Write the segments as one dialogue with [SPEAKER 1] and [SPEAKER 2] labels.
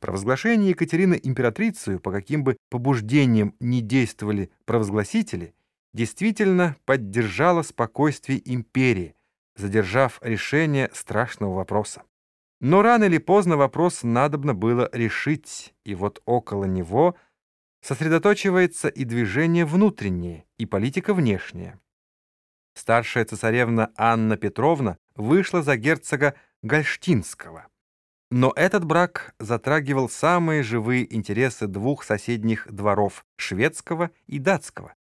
[SPEAKER 1] Провозглашение Екатерины императрицей, по каким бы побуждениям ни действовали провозгласители, действительно поддержало спокойствие империи, задержав решение страшного вопроса. Но рано или поздно вопрос надобно было решить, и вот около него сосредоточивается и движение внутреннее, и политика внешняя. Старшая цесаревна Анна Петровна вышла за герцога Гольштинского. Но этот брак затрагивал самые живые интересы двух соседних дворов — шведского и датского.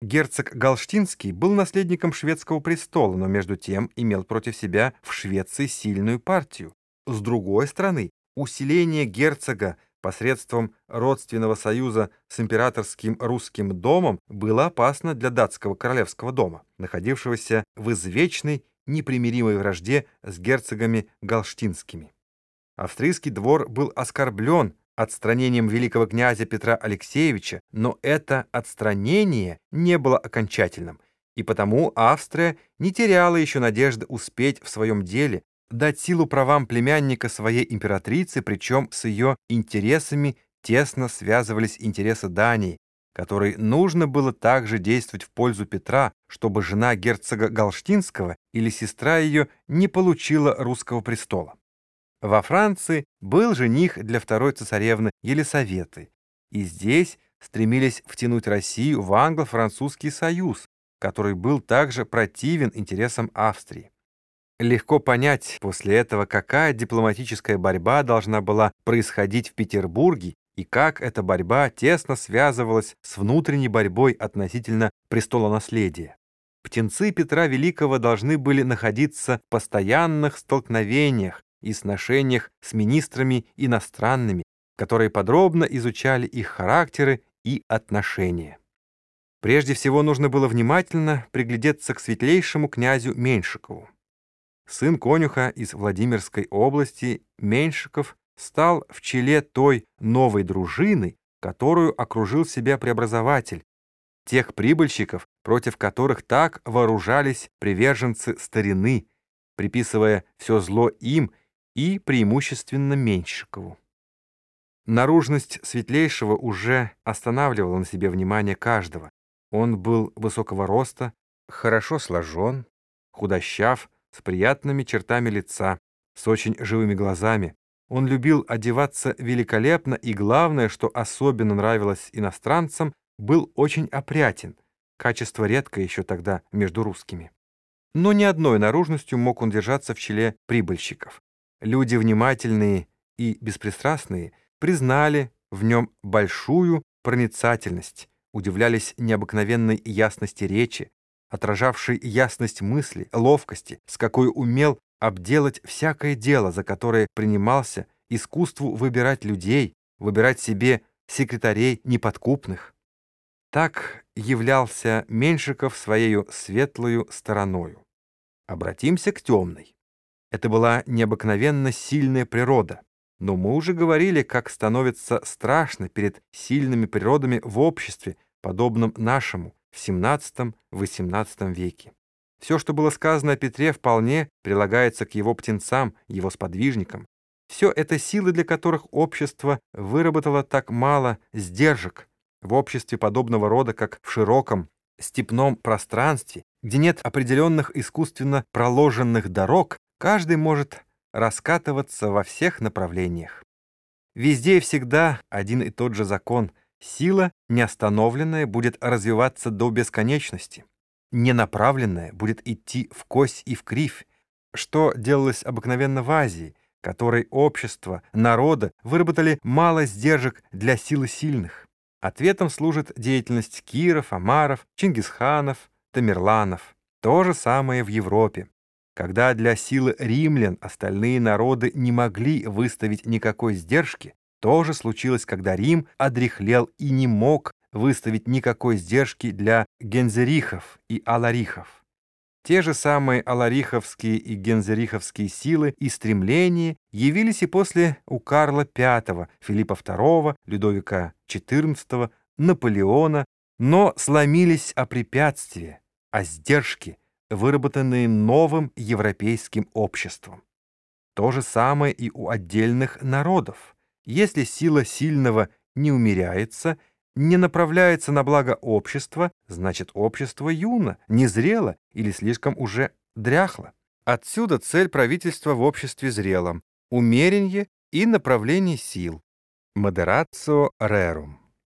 [SPEAKER 1] Герцог Галштинский был наследником шведского престола, но между тем имел против себя в Швеции сильную партию. С другой стороны, усиление герцога посредством родственного союза с императорским русским домом было опасно для датского королевского дома, находившегося в извечной непримиримой вражде с герцогами галштинскими. Австрийский двор был оскорблен отстранением великого князя Петра Алексеевича, но это отстранение не было окончательным, и потому Австрия не теряла еще надежды успеть в своем деле, дать силу правам племянника своей императрицы, причем с ее интересами тесно связывались интересы Дании, которой нужно было также действовать в пользу Петра, чтобы жена герцога Галштинского или сестра ее не получила русского престола. Во Франции был жених для второй цесаревны Елисаветы, и здесь стремились втянуть Россию в англо-французский союз, который был также противен интересам Австрии. Легко понять после этого, какая дипломатическая борьба должна была происходить в Петербурге и как эта борьба тесно связывалась с внутренней борьбой относительно престолонаследия. Птенцы Петра Великого должны были находиться в постоянных столкновениях и сношениях с министрами иностранными, которые подробно изучали их характеры и отношения. Прежде всего нужно было внимательно приглядеться к светлейшему князю Меньшикову. Сын конюха из Владимирской области Меньшиков стал в челе той новой дружины, которую окружил себя преобразователь, тех прибыльщиков, против которых так вооружались приверженцы старины, приписывая все зло им и преимущественно Меньшикову. Наружность Светлейшего уже останавливала на себе внимание каждого. Он был высокого роста, хорошо сложен, худощав, с приятными чертами лица, с очень живыми глазами. Он любил одеваться великолепно, и главное, что особенно нравилось иностранцам, был очень опрятен, качество редкое еще тогда между русскими. Но ни одной наружностью мог он держаться в челе прибыльщиков. Люди внимательные и беспристрастные признали в нем большую проницательность, удивлялись необыкновенной ясности речи, отражавшей ясность мысли, ловкости, с какой умел обделать всякое дело, за которое принимался, искусству выбирать людей, выбирать себе секретарей неподкупных. Так являлся Меньшиков своею светлою стороною. Обратимся к темной. Это была необыкновенно сильная природа. Но мы уже говорили, как становится страшно перед сильными природами в обществе, подобном нашему, в XVII-XVIII веке. Все, что было сказано о Петре, вполне прилагается к его птенцам, его сподвижникам. Все это силы, для которых общество выработало так мало сдержек. В обществе подобного рода, как в широком степном пространстве, где нет определенных искусственно проложенных дорог, Каждый может раскатываться во всех направлениях. Везде и всегда один и тот же закон. Сила, неостановленная, будет развиваться до бесконечности. Ненаправленная будет идти в кось и в кривь, что делалось обыкновенно в Азии, которой общество, народа выработали мало сдержек для силы сильных. Ответом служит деятельность Киров, Амаров, Чингисханов, Тамерланов. То же самое в Европе. Когда для силы римлян остальные народы не могли выставить никакой сдержки, то же случилось, когда Рим одрехлел и не мог выставить никакой сдержки для гензерихов и аларихов. Те же самые алариховские и гензериховские силы и стремления явились и после у Карла V, Филиппа II, Людовика XIV, Наполеона, но сломились о препятствия, о сдержке, выработанные новым европейским обществом. То же самое и у отдельных народов. Если сила сильного не умеряется, не направляется на благо общества, значит общество юно, незрело или слишком уже дряхло. Отсюда цель правительства в обществе зрелом – умеренье и направление сил. Модератио рерум.